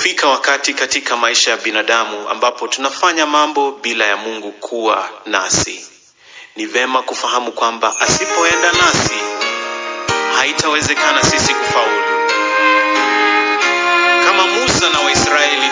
Hufika wakati katika maisha ya binadamu ambapo tunafanya mambo bila ya Mungu kuwa nasi. Ni vema kufahamu kwamba asipoenda nasi haitawezekana sisi kufaulu. Kama Musa na Waisraeli,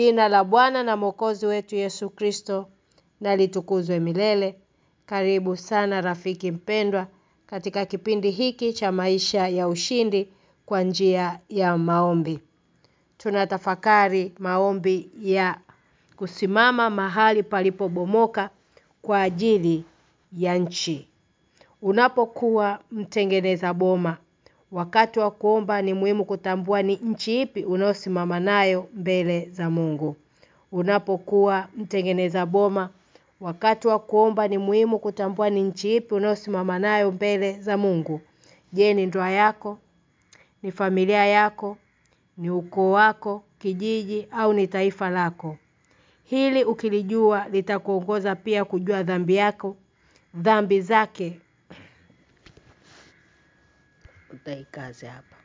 Jina la Bwana na Mwokozi wetu Yesu Kristo na litukuzwe milele. Karibu sana rafiki mpendwa katika kipindi hiki cha maisha ya ushindi kwa njia ya maombi. Tunatafakari maombi ya kusimama mahali palipobomoka kwa ajili ya nchi. Unapokuwa mtengeneza boma, wakati wa kuomba ni muhimu kutambua ni nchi ipi unaosimama nayo mbele za Mungu. Unapokuwa mtengeneza boma, wakati wa kuomba ni muhimu kutambua ni nchi ipi unaosimama nayo mbele za Mungu. Je, ni ndoa yako? Ni familia yako? Ni ukoo wako, kijiji au ni taifa lako? Hili ukilijua litakuongoza pia kujua dhambi yako, dhambi zake. Utaikaze hapa.